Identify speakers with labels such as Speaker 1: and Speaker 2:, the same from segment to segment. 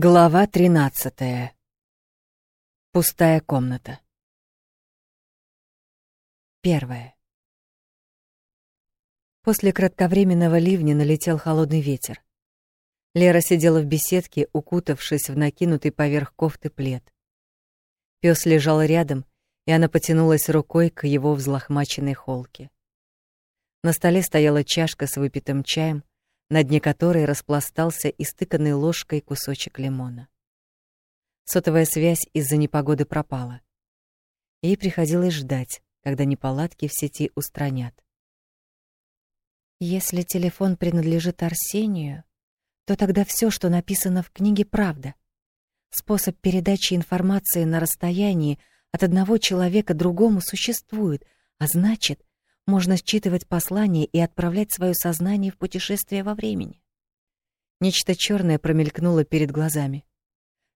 Speaker 1: Глава 13. Пустая комната. Первое. После кратковременного ливня налетел холодный ветер. Лера сидела в беседке, укутавшись в накинутый поверх кофты плед. Пёс лежал рядом, и она потянулась рукой к его взлохмаченной холке. На столе стояла чашка с выпитым чаем, на дне которой распластался истыканный ложкой кусочек лимона. Сотовая связь из-за непогоды пропала. Ей приходилось ждать, когда неполадки в сети устранят. Если телефон принадлежит Арсению, то тогда все, что написано в книге, правда. Способ передачи информации на расстоянии от одного человека другому существует, а значит, можно считывать послание и отправлять свое сознание в путешествие во времени. Нечто черное промелькнуло перед глазами.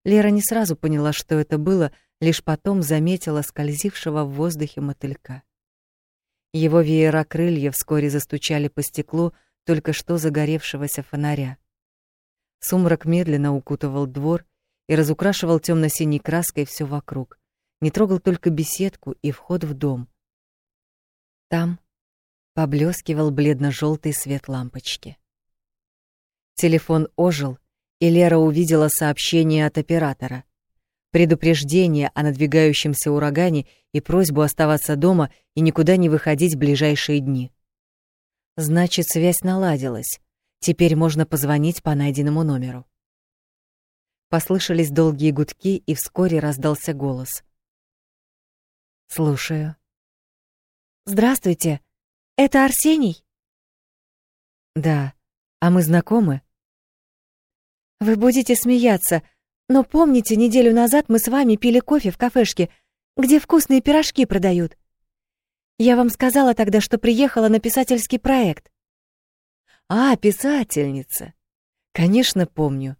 Speaker 1: Лера не сразу поняла, что это было, лишь потом заметила скользившего в воздухе мотылька. Его веера крылья вскоре застучали по стеклу только что загоревшегося фонаря. Сумрак медленно укутывал двор и разукрашивал темно синей краской все вокруг. Не трогал только беседку и вход в дом. Там поблескивал бледно желтый свет лампочки. Телефон ожил, и Лера увидела сообщение от оператора. Предупреждение о надвигающемся урагане и просьбу оставаться дома и никуда не выходить в ближайшие дни. Значит, связь наладилась. Теперь можно позвонить по найденному номеру. Послышались долгие гудки, и вскоре раздался голос. «Слушаю». «Здравствуйте. Это Арсений?» «Да. А мы знакомы?» «Вы будете смеяться, но помните, неделю назад мы с вами пили кофе в кафешке, где вкусные пирожки продают? Я вам сказала тогда, что приехала на писательский проект». «А, писательница. Конечно, помню.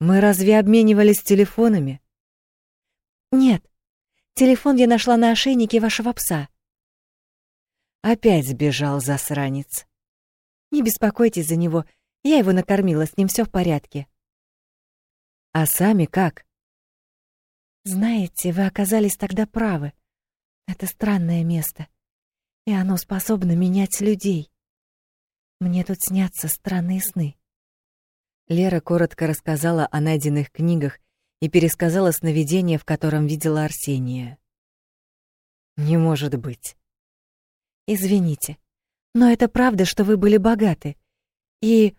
Speaker 1: Мы разве обменивались телефонами?» «Нет. Телефон я нашла на ошейнике вашего пса». Опять сбежал засранец. Не беспокойтесь за него, я его накормила, с ним все в порядке. А сами как? Знаете, вы оказались тогда правы. Это странное место, и оно способно менять людей. Мне тут снятся странные сны. Лера коротко рассказала о найденных книгах и пересказала сновидение, в котором видела Арсения. Не может быть. Извините, но это правда, что вы были богаты. И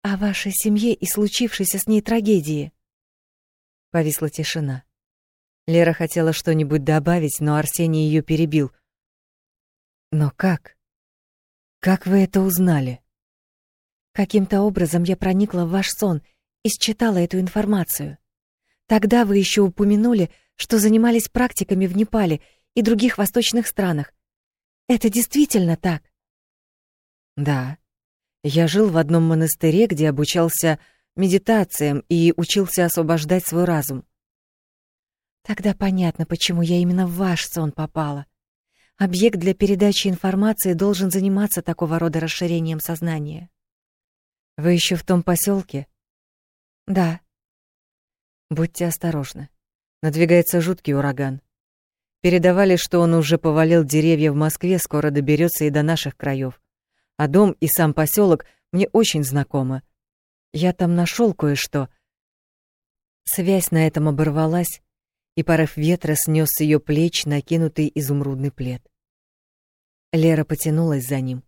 Speaker 1: о вашей семье и случившейся с ней трагедии. Повисла тишина. Лера хотела что-нибудь добавить, но Арсений ее перебил. Но как? Как вы это узнали? Каким-то образом я проникла в ваш сон и считала эту информацию. Тогда вы еще упомянули, что занимались практиками в Непале и других восточных странах, это действительно так? Да. Я жил в одном монастыре, где обучался медитациям и учился освобождать свой разум. Тогда понятно, почему я именно в ваш сон попала. Объект для передачи информации должен заниматься такого рода расширением сознания. Вы еще в том поселке? Да. Будьте осторожны. Надвигается жуткий ураган. Передавали, что он уже повалил деревья в Москве, скоро доберется и до наших краев. А дом и сам поселок мне очень знакомы. Я там нашел кое-что. Связь на этом оборвалась, и порыв ветра снес с ее плеч накинутый изумрудный плед. Лера потянулась за ним.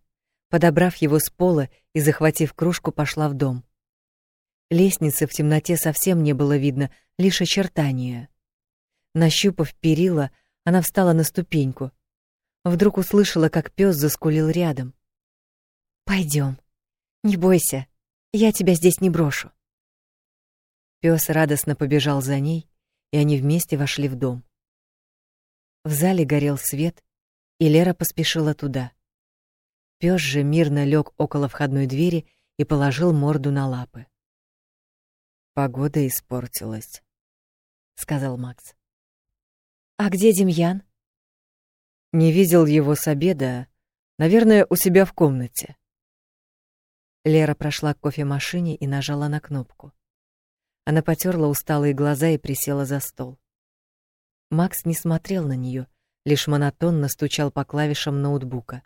Speaker 1: Подобрав его с пола и захватив кружку, пошла в дом. Лестницы в темноте совсем не было видно, лишь очертания. Нащупав перила, она встала на ступеньку. Вдруг услышала, как пес заскулил рядом. Пойдем. Не бойся, я тебя здесь не брошу. Пес радостно побежал за ней, и они вместе вошли в дом. В зале горел свет, и Лера поспешила туда. Пес же мирно лег около входной двери и положил морду на лапы. Погода испортилась, сказал Макс. А где Демьян? Не видел его с обеда, наверное, у себя в комнате. Лера прошла к кофемашине и нажала на кнопку. Она потёрла усталые глаза и присела за стол. Макс не смотрел на неё, лишь монотонно стучал по клавишам ноутбука.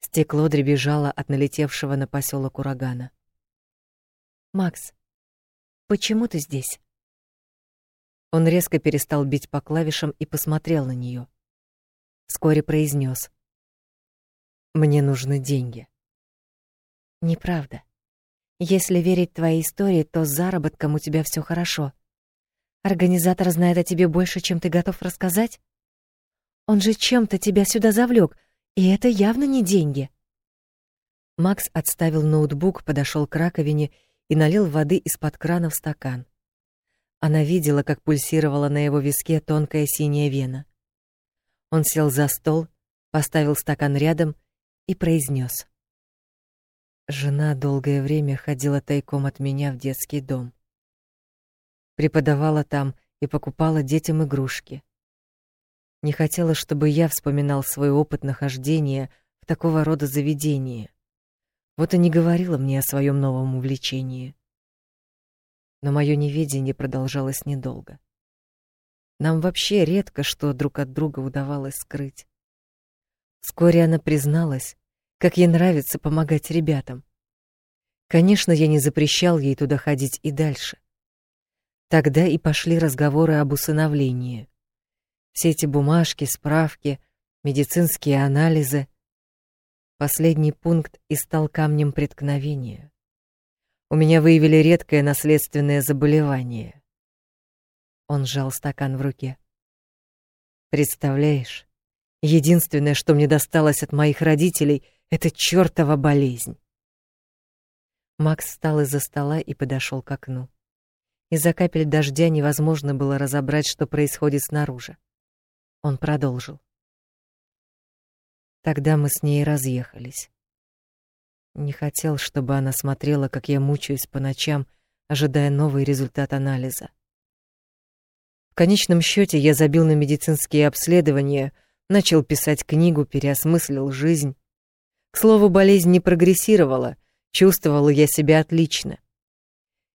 Speaker 1: Стекло дребезжало от налетевшего на посёлок урагана. Макс, почему ты здесь? Он резко перестал бить по клавишам и посмотрел на неё. Вскоре произнёс: "Мне нужны деньги". Неправда. Если верить твоей истории, то с заработком у тебя всё хорошо. Организатор знает о тебе больше, чем ты готов рассказать. Он же чем-то тебя сюда завлек, и это явно не деньги. Макс отставил ноутбук, подошел к раковине и налил воды из-под крана в стакан. Она видела, как пульсировала на его виске тонкая синяя вена. Он сел за стол, поставил стакан рядом и произнес: Жена долгое время ходила тайком от меня в детский дом. Преподавала там и покупала детям игрушки. Не хотела, чтобы я вспоминал свой опыт нахождения в такого рода заведении. Вот и не говорила мне о своем новом увлечении. Но мое неведение продолжалось недолго. Нам вообще редко что друг от друга удавалось скрыть. Вскоре она призналась, как ей нравится помогать ребятам. Конечно, я не запрещал ей туда ходить и дальше. Тогда и пошли разговоры об усыновлении. Все эти бумажки, справки, медицинские анализы. Последний пункт и стал камнем преткновения. У меня выявили редкое наследственное заболевание. Он сжал стакан в руке. Представляешь, единственное, что мне досталось от моих родителей, это чёртова болезнь. Макс встал из-за стола и подошёл к окну. Из-за капель дождя невозможно было разобрать, что происходит снаружи. Он продолжил. Тогда мы с ней разъехались. Не хотел, чтобы она смотрела, как я мучаюсь по ночам, ожидая новый результат анализа. В конечном счете я забил на медицинские обследования, начал писать книгу, переосмыслил жизнь. К слову, болезнь не прогрессировала, чувствовал я себя отлично.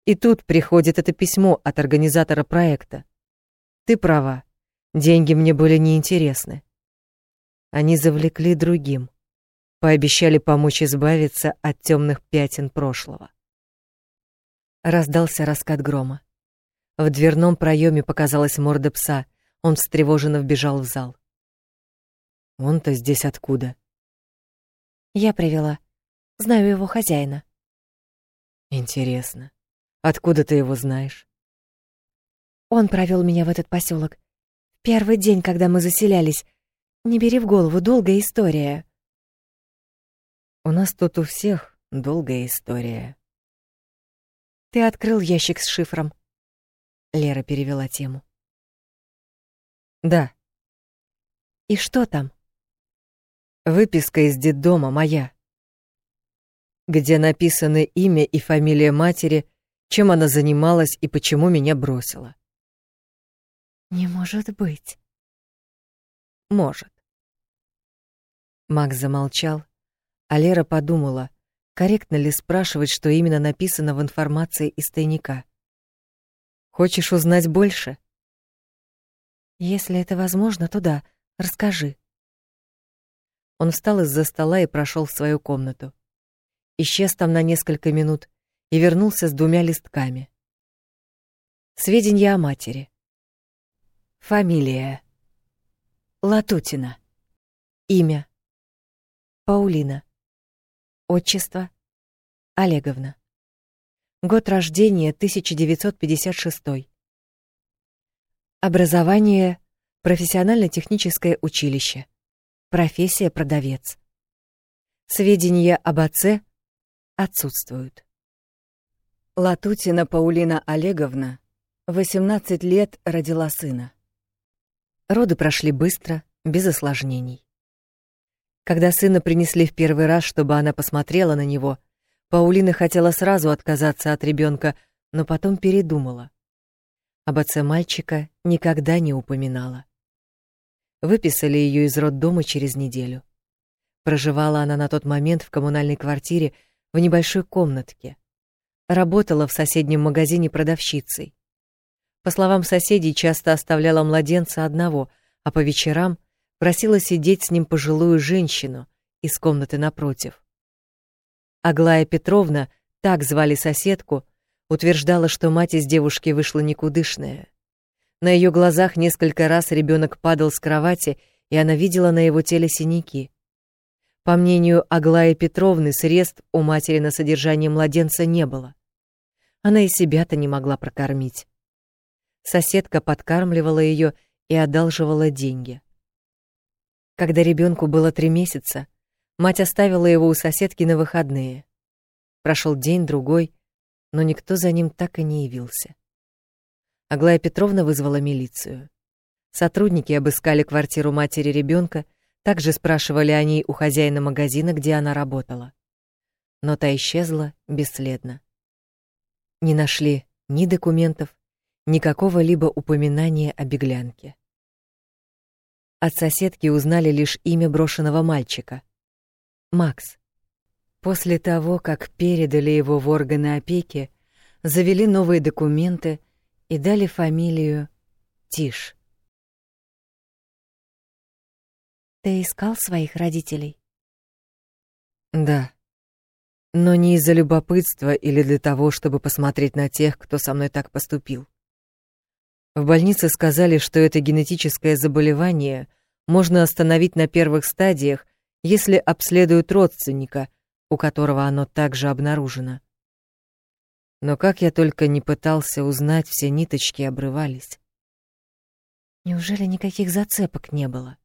Speaker 1: И тут приходит это письмо от организатора проекта. Ты права. Деньги мне были неинтересны. Они завлекли другим. Пообещали помочь избавиться от темных пятен прошлого. Раздался раскат грома. В дверном проеме показалась морда пса. Он встревоженно вбежал в зал. Он-то здесь откуда? Я привела. Знаю его хозяина. Интересно. Откуда ты его знаешь? Он провел меня в этот поселок. Первый день, когда мы заселялись. Не бери в голову, долгая история. У нас тут у всех долгая история. Ты открыл ящик с шифром. Лера перевела тему. Да. И что там? Выписка из детдома моя. Где написаны имя и фамилия матери, чем она занималась и почему меня бросила. Не может быть. Может. Макс замолчал, а Лера подумала, корректно ли спрашивать, что именно написано в информации из тайника. Хочешь узнать больше? Если это возможно, то да, расскажи. Он встал из-за стола и прошел в свою комнату. Исчез там на несколько минут и вернулся с двумя листками. Сведения о матери. Фамилия. Латутина. Имя. Паулина. Отчество. Олеговна. Год рождения 1956. Образование профессионально-техническое училище. Профессия продавец. Сведения об отце отсутствуют. Латутина Паулина Олеговна 18 лет родила сына. Роды прошли быстро, без осложнений. Когда сына принесли в первый раз, чтобы она посмотрела на него, Паулина хотела сразу отказаться от ребенка, но потом передумала. Об отце мальчика никогда не упоминала. Выписали ее из роддома через неделю. Проживала она на тот момент в коммунальной квартире в небольшой комнатке. работала в соседнем магазине продавщицей. По словам соседей, часто оставляла младенца одного, а по вечерам просила сидеть с ним пожилую женщину из комнаты напротив. Аглая Петровна, так звали соседку, утверждала, что мать из девушки вышла никудышная. На ее глазах несколько раз ребенок падал с кровати, и она видела на его теле синяки. По мнению Аглаи Петровны, средств у матери на содержание младенца не было. Она и себя-то не могла прокормить. Соседка подкармливала ее и одалживала деньги. Когда ребенку было три месяца, мать оставила его у соседки на выходные. Прошел день-другой, но никто за ним так и не явился. Аглая Петровна вызвала милицию. Сотрудники обыскали квартиру матери ребенка также спрашивали о ней у хозяина магазина, где она работала. Но та исчезла бесследно. Не нашли ни документов, ни какого-либо упоминания о беглянке. От соседки узнали лишь имя брошенного мальчика — Макс. После того, как передали его в органы опеки, завели новые документы и дали фамилию Тиш. Ты искал своих родителей? Да. Но не из-за любопытства или для того, чтобы посмотреть на тех, кто со мной так поступил. В больнице сказали, что это генетическое заболевание можно остановить на первых стадиях, если обследуют родственника, у которого оно также обнаружено. Но как я только не пытался узнать, все ниточки обрывались. Неужели никаких зацепок не было?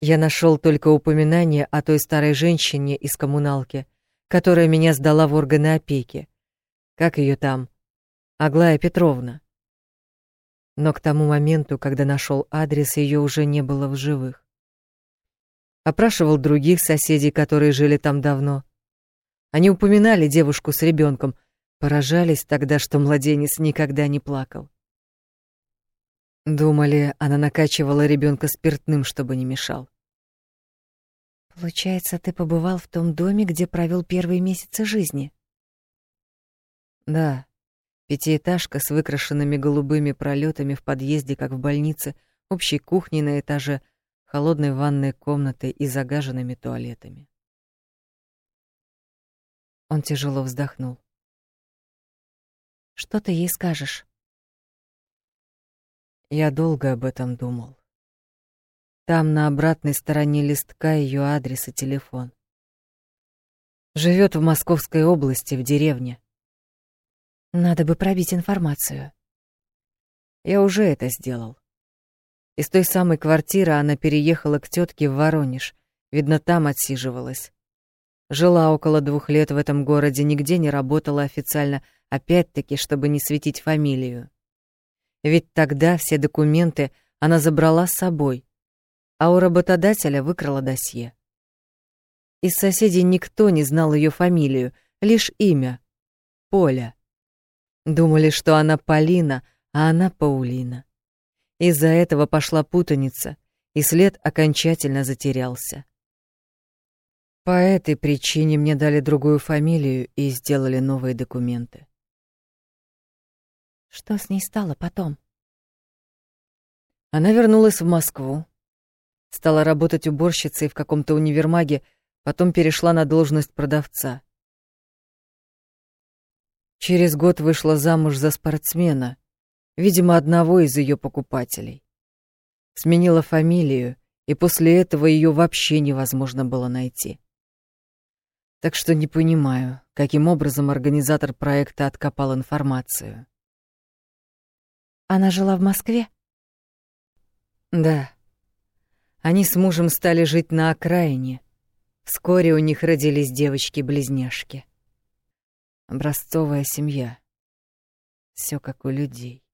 Speaker 1: Я нашел только упоминание о той старой женщине из коммуналки, которая меня сдала в органы опеки. Как ее там? Аглая Петровна. Но к тому моменту, когда нашел адрес, ее уже не было в живых. Опрашивал других соседей, которые жили там давно. Они упоминали девушку с ребенком, поражались тогда, что младенец никогда не плакал. Думали, она накачивала ребенка спиртным, чтобы не мешал. Получается, ты побывал в том доме, где провел первые месяцы жизни? Да. Пятиэтажка с выкрашенными голубыми пролетами в подъезде, как в больнице, общей кухней на этаже, холодной ванной комнатой и загаженными туалетами. Он тяжело вздохнул. Что ты ей скажешь? Я долго об этом думал. Там на обратной стороне листка ее адрес и телефон. Живет в Московской области, в деревне. Надо бы пробить информацию. Я уже это сделал. Из той самой квартиры она переехала к тетке в Воронеж. Видно, там отсиживалась. Жила около двух лет в этом городе, нигде не работала официально, опять-таки, чтобы не светить фамилию. Ведь тогда все документы она забрала с собой, а у работодателя выкрала досье. Из соседей никто не знал ее фамилию, лишь имя — Поля. Думали, что она Полина, а она Паулина. Из-за этого пошла путаница, и след окончательно затерялся. По этой причине мне дали другую фамилию и сделали новые документы. Что с ней стало потом? Она вернулась в Москву. Стала работать уборщицей в каком-то универмаге, потом перешла на должность продавца. Через год вышла замуж за спортсмена, видимо, одного из ее покупателей. Сменила фамилию, и после этого ее вообще невозможно было найти. Так что не понимаю, каким образом организатор проекта откопал информацию. Она жила в Москве? Да. Они с мужем стали жить на окраине. Вскоре у них родились девочки-близняшки. Образцовая семья. Все как у людей.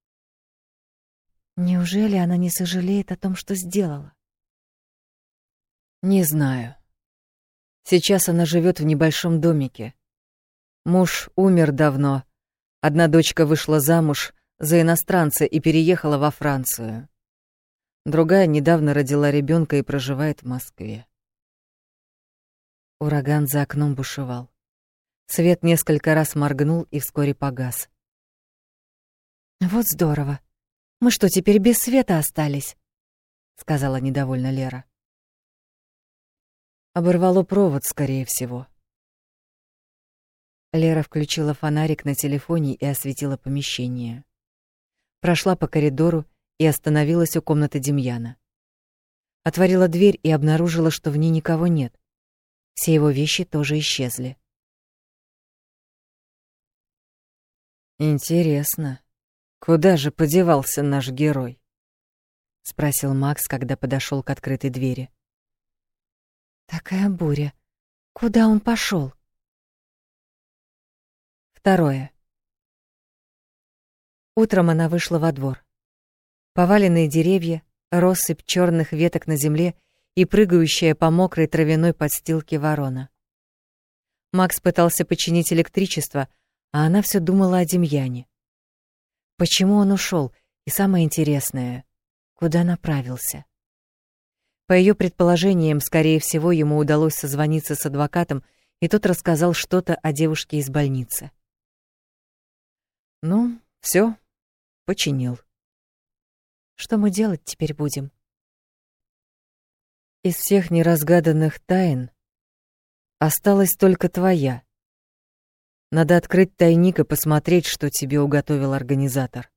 Speaker 1: Неужели она не сожалеет о том, что сделала? Не знаю. Сейчас она живет в небольшом домике. Муж умер давно. Одна дочка вышла замуж за иностранца и переехала во Францию. Другая недавно родила ребенка и проживает в Москве. Ураган за окном бушевал. Свет несколько раз моргнул и вскоре погас. «Вот здорово. Мы что, теперь без света остались?» — сказала недовольно Лера. Оборвало провод, скорее всего. Лера включила фонарик на телефоне и осветила помещение. Прошла по коридору и остановилась у комнаты Демьяна. Отворила дверь и обнаружила, что в ней никого нет. Все его вещи тоже исчезли.
Speaker 2: Интересно, куда же подевался наш герой? спросил Макс, когда подошел к открытой двери.
Speaker 1: Такая буря. Куда он пошел? Второе. Утром она вышла во двор. Поваленные деревья, россыпь черных веток на земле и прыгающая по мокрой травяной подстилке ворона. Макс пытался починить электричество, а она все думала о Демьяне. Почему он ушел? И самое интересное, куда направился? По ее предположениям, скорее всего, ему удалось созвониться с адвокатом, и тот рассказал что-то о девушке из больницы.
Speaker 2: Ну, все, починил.
Speaker 1: Что мы делать теперь будем?
Speaker 2: Из всех неразгаданных тайн осталась только твоя. Надо открыть тайник и посмотреть, что тебе уготовил организатор.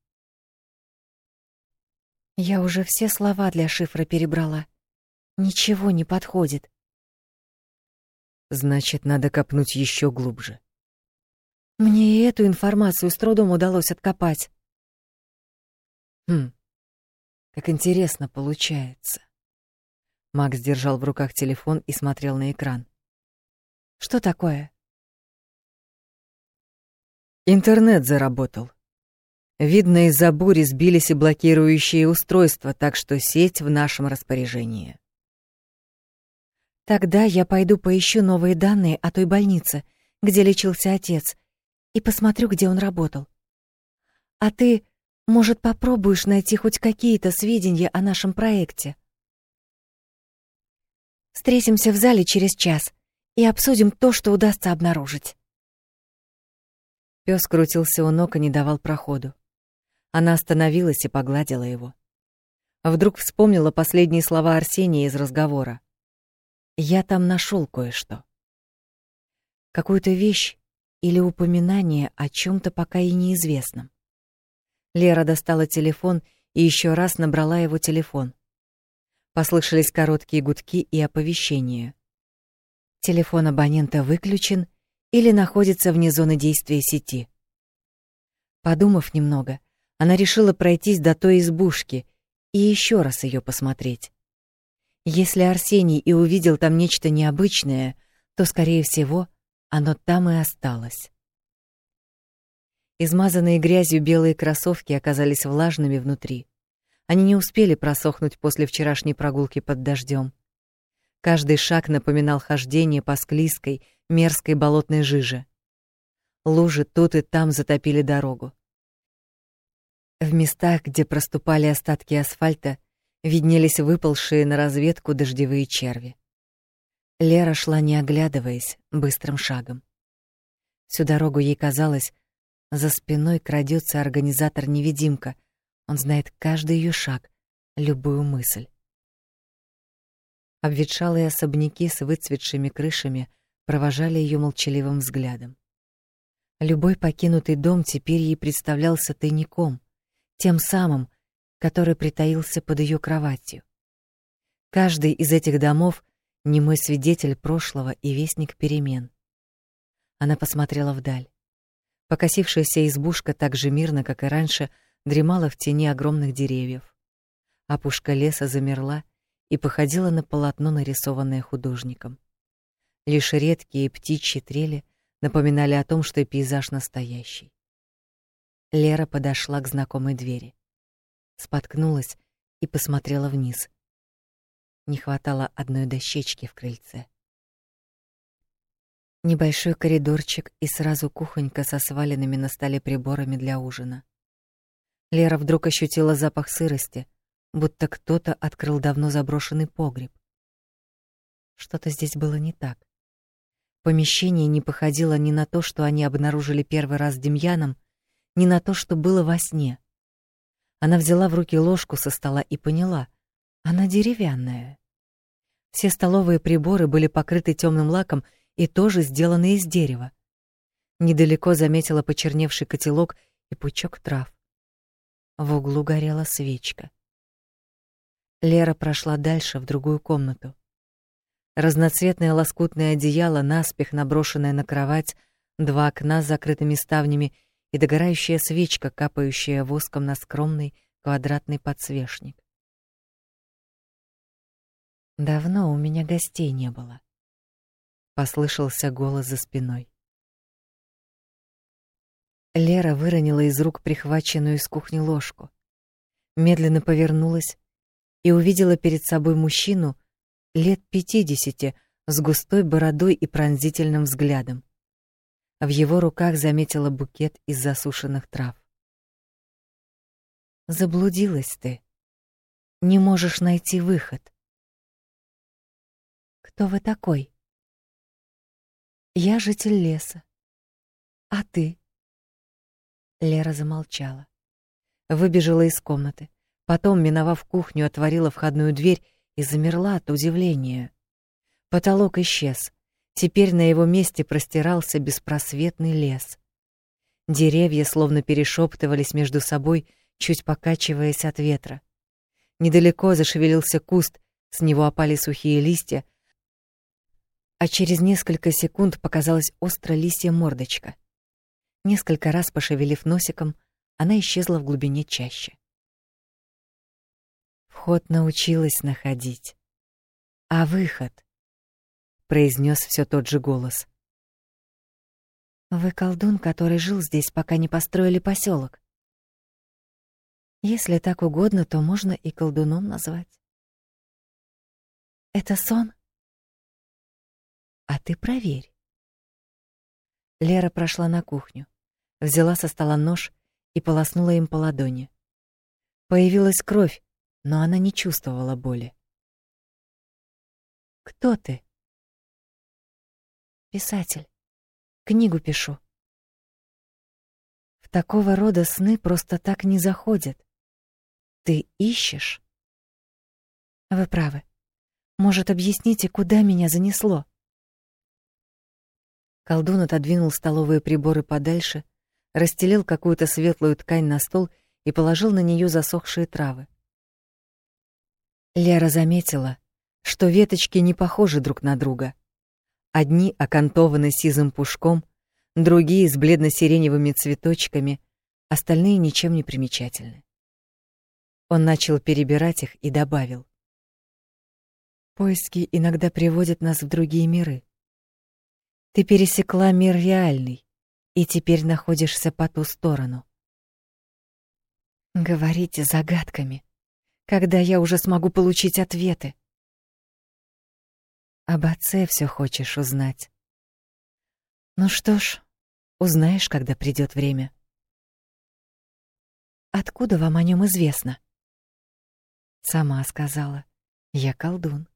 Speaker 1: Я уже все слова для шифра перебрала. Ничего не подходит.
Speaker 2: Значит, надо копнуть еще глубже.
Speaker 1: Мне и эту информацию с трудом удалось откопать.
Speaker 2: Хм. Как интересно получается. Макс держал в руках телефон и смотрел на экран.
Speaker 1: Что такое?
Speaker 2: Интернет заработал. Видно, из-за бури сбились и блокирующие устройства, так что сеть в нашем распоряжении.
Speaker 1: Тогда я пойду поищу новые данные о той больнице, где лечился отец, и посмотрю, где он работал. А ты, может, попробуешь найти хоть какие-то сведения о нашем проекте? Встретимся в зале через час и обсудим то, что удастся обнаружить.
Speaker 2: Пёс крутился у ног и не давал проходу. Она остановилась и погладила его. Вдруг вспомнила последние слова Арсения из разговора. «Я там нашел кое-что». Какую-то вещь, или упоминание о чем то пока и неизвестном. Лера достала телефон и еще раз набрала его телефон. Послышались короткие гудки и оповещения. Телефон абонента выключен или находится вне зоны действия сети. Подумав немного, она решила пройтись до той избушки и еще раз ее посмотреть. Если Арсений и увидел там нечто необычное, то, скорее всего, оно там и осталось. Измазанные грязью белые кроссовки оказались влажными внутри. Они не успели просохнуть после вчерашней прогулки под дождем. Каждый шаг напоминал хождение по склизкой, мерзкой болотной жиже. Лужи тут и там затопили дорогу. В местах, где проступали остатки асфальта, виднелись выползшие на разведку дождевые черви. Лера шла не оглядываясь, быстрым шагом. Всю дорогу ей казалось, за спиной крадется организатор-невидимка. Он знает каждый ее шаг, любую мысль. Обветшалые особняки с выцветшими крышами провожали ее молчаливым взглядом. Любой покинутый дом теперь ей представлялся тайником, тем самым, который притаился под ее кроватью. Каждый из этих домов немой свидетель прошлого и вестник перемен. Она посмотрела вдаль. Покосившаяся избушка так же мирно, как и раньше, дремала в тени огромных деревьев. Опушка леса замерла и походила на полотно, нарисованное художником. Лишь редкие птичьи трели напоминали о том, что пейзаж настоящий. Лера подошла к знакомой двери. Споткнулась и посмотрела вниз. Не хватало одной дощечки в крыльце. Небольшой коридорчик и сразу кухонька со сваленными на столе приборами для ужина. Лера вдруг ощутила запах сырости, будто кто-то открыл давно заброшенный погреб. Что-то здесь было не так. Помещение не походило ни на то, что они обнаружили первый раз с Демьяном, ни на то, что было во сне. Она взяла в руки ложку со стола и поняла — она деревянная. Все столовые приборы были покрыты темным лаком и тоже сделаны из дерева. Недалеко заметила почерневший котелок и пучок трав. В углу горела свечка. Лера прошла дальше, в другую комнату. Разноцветное лоскутное одеяло, наспех наброшенное на кровать, два окна с закрытыми ставнями и догорающая свечка, капающая воском на скромный квадратный подсвечник. Давно у меня гостей не было. Послышался голос за спиной. Лера выронила из рук прихваченную из кухни ложку, медленно повернулась и увидела перед собой мужчину, лет пятидесяти, с густой бородой и пронзительным взглядом. В его руках заметила букет из засушенных трав. Заблудилась ты. Не можешь найти выход. Кто вы такой? Я житель леса. А ты? Лера замолчала. Выбежала из комнаты. Потом, миновав кухню, отворила входную дверь и замерла от удивления. Потолок исчез. Теперь на его месте простирался беспросветный лес. Деревья словно перешептывались между собой, чуть покачиваясь от ветра. Недалеко зашевелился куст, с него опали сухие листья, а через несколько секунд показалась остро лисья мордочка. Несколько раз пошевелив носиком, она исчезла в глубине чащи. Вход научилась находить. А выход? произнес все тот же голос. Вы колдун, который жил здесь, пока не построили поселок. Если так угодно, то можно и колдуном назвать. Это сон? А ты проверь. Лера прошла на кухню, взяла со стола нож и полоснула им по ладони. Появилась кровь, но она не чувствовала боли. Кто ты? Писатель. Книгу пишу. В такого рода сны просто так не заходят. Ты ищешь? Вы правы. Может, объясните, куда меня занесло? Колдун отодвинул столовые приборы подальше, расстелил какую-то светлую ткань на стол и положил на нее засохшие травы. Лера заметила, что веточки не похожи друг на друга. Одни окантованы сизым пушком, другие с бледно-сиреневыми цветочками, остальные ничем не примечательны. Он начал перебирать их и добавил: Поиски иногда приводят нас в другие миры. Ты пересекла мир реальный и теперь находишься по ту сторону. Говорите загадками, когда я уже смогу получить ответы. Об отце все хочешь узнать. Ну что ж, узнаешь, когда придет время. Откуда вам о нем известно? Сама сказала. Я колдун.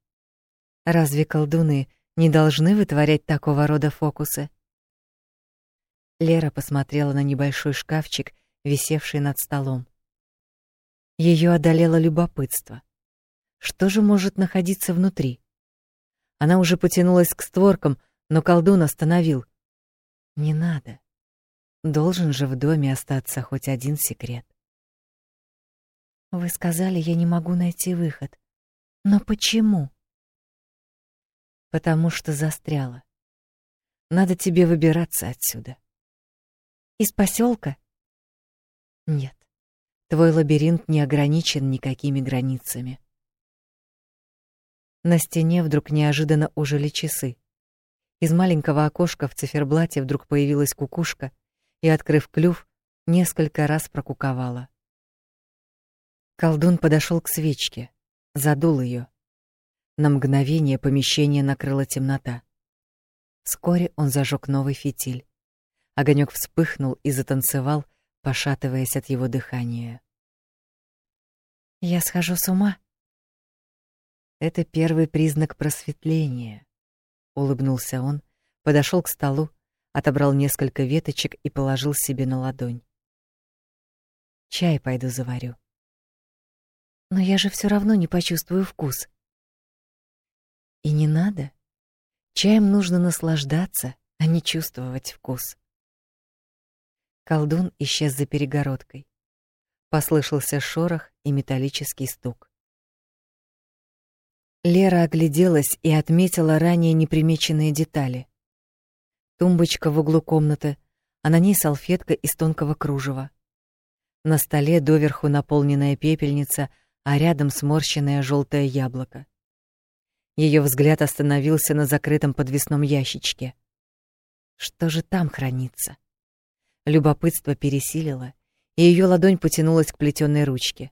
Speaker 2: Разве колдуны не должны вытворять такого рода фокусы? Лера посмотрела на небольшой шкафчик, висевший над столом. Ее одолело любопытство. Что же может находиться внутри? Она уже потянулась к створкам, но колдун остановил. Не надо. Должен же в доме остаться хоть один секрет. Вы сказали, я не могу найти выход. Но почему? Потому что застряла. Надо тебе выбираться отсюда. Из поселка? Нет. Твой лабиринт не ограничен никакими границами. На стене вдруг неожиданно ожили часы. Из маленького окошка в циферблате вдруг появилась кукушка и, открыв клюв, несколько раз прокуковала. Колдун подошел к свечке, задул ее. На мгновение помещение накрыла темнота. Вскоре он зажег новый фитиль. Огонек вспыхнул и затанцевал, пошатываясь от его дыхания. Я схожу с ума. Это первый признак просветления, улыбнулся он, подошел к столу, отобрал несколько веточек и положил себе на ладонь. Чай пойду заварю.
Speaker 1: Но я же все равно не почувствую вкус.
Speaker 2: И не надо. Чаем нужно наслаждаться, а не чувствовать вкус. Колдун исчез за перегородкой. Послышался шорох и металлический стук. Лера огляделась и отметила ранее непримеченные детали. Тумбочка в углу комнаты, а на ней салфетка из тонкого кружева. На столе доверху наполненная пепельница, а рядом сморщенное желтое яблоко. Ее взгляд остановился на закрытом подвесном ящичке. Что же там хранится? Любопытство пересилило, и ее ладонь потянулась к плетеной ручке.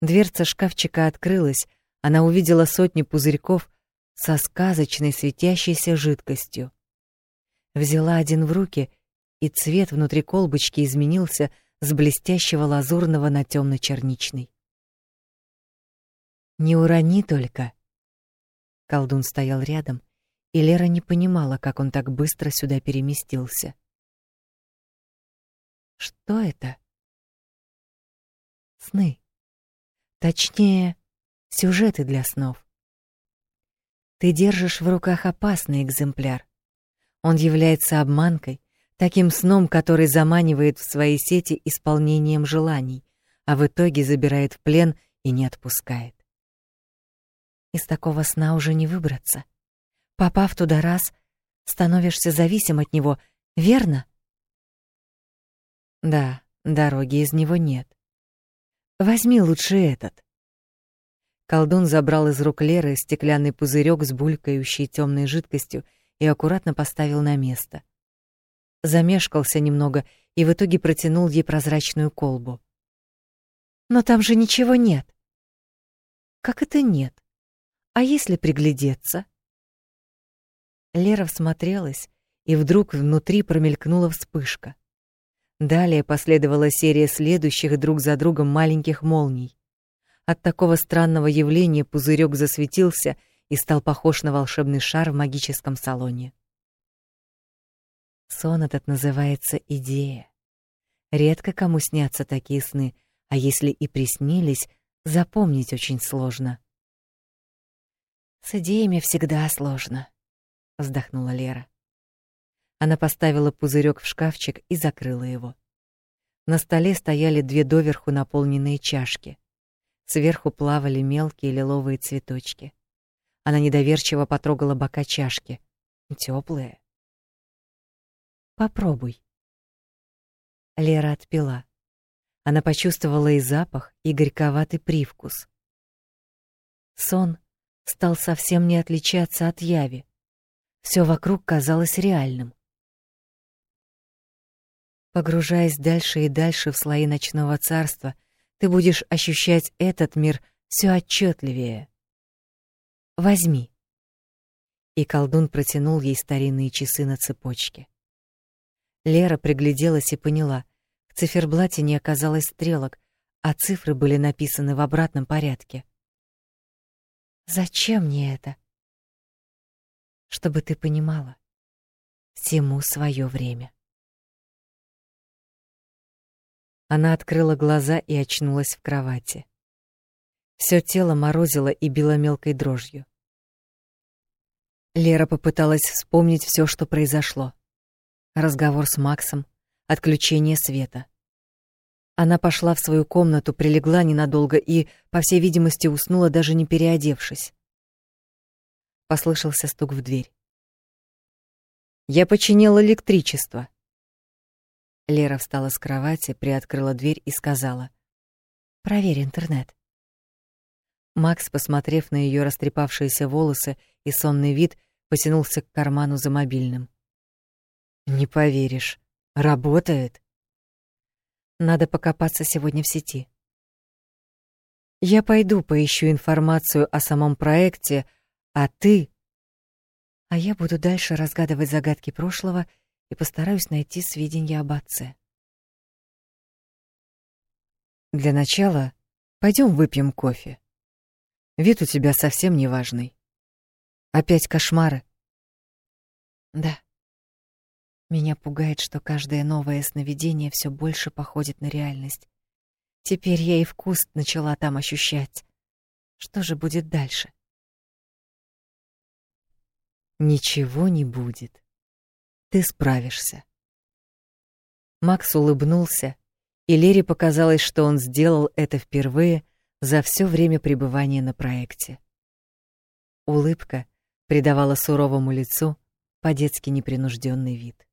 Speaker 2: Дверца шкафчика открылась, она увидела сотни пузырьков со сказочной светящейся жидкостью. Взяла один в руки, и цвет внутри колбочки изменился с блестящего лазурного на темно черничный Не урони только, Колдун стоял рядом, и Лера не понимала, как он так быстро сюда переместился. Что это? Сны. Точнее, сюжеты для снов. Ты держишь в руках опасный экземпляр. Он является обманкой, таким сном, который заманивает в свои сети исполнением желаний, а в итоге забирает в плен и не отпускает. Из такого сна уже не выбраться. Попав туда раз, становишься зависим от него, верно? Да, дороги из него нет. Возьми лучше этот. Колдун забрал из рук Леры стеклянный пузырек с булькающей темной жидкостью и аккуратно поставил на место. Замешкался немного и в итоге протянул ей прозрачную колбу. Но там же ничего нет. Как это нет? А если приглядеться? Лера всмотрелась, и вдруг внутри промелькнула вспышка. Далее последовала серия следующих друг за другом маленьких молний. От такого странного явления пузырек засветился и стал похож на волшебный шар в магическом салоне. Сон этот называется идея. Редко кому снятся такие сны, а если и приснились, запомнить очень сложно. С идеями всегда сложно, вздохнула Лера. Она поставила пузырек в шкафчик и закрыла его. На столе стояли две доверху наполненные чашки. Сверху плавали мелкие лиловые цветочки. Она недоверчиво потрогала бока чашки. Теплые. Попробуй. Лера отпила. Она почувствовала и запах, и горьковатый привкус. Сон стал совсем не отличаться от яви. Все вокруг казалось реальным. Погружаясь дальше и дальше в слои ночного царства, ты будешь ощущать этот мир все отчетливее. Возьми. И колдун протянул ей старинные часы на цепочке. Лера пригляделась и поняла, в циферблате не оказалось стрелок, а цифры были написаны в обратном порядке. Зачем мне это? Чтобы ты понимала, всему свое время. Она открыла глаза и очнулась в кровати. Все тело морозило и било мелкой дрожью. Лера попыталась вспомнить все, что произошло. Разговор с Максом, отключение света. Она пошла в свою комнату, прилегла ненадолго и, по всей видимости, уснула даже не переодевшись. Послышался стук в дверь. Я починил электричество. Лера встала с кровати, приоткрыла дверь и сказала: "Проверь интернет". Макс, посмотрев на ее растрепавшиеся волосы и сонный вид, потянулся к карману за мобильным. "Не поверишь, работает". Надо покопаться сегодня в сети. Я пойду поищу информацию о самом проекте, а ты... А я буду дальше разгадывать загадки прошлого и постараюсь найти сведения об отце. Для начала пойдем выпьем кофе. Вид у тебя совсем неважный. Опять кошмары.
Speaker 1: Да. Меня пугает, что каждое новое сновидение все больше походит на реальность. Теперь я и вкус начала там ощущать. Что же будет дальше?
Speaker 2: Ничего не будет. Ты справишься. Макс улыбнулся, и Лере показалось, что он сделал это впервые за все время пребывания на проекте. Улыбка придавала суровому лицу по-детски непринужденный вид.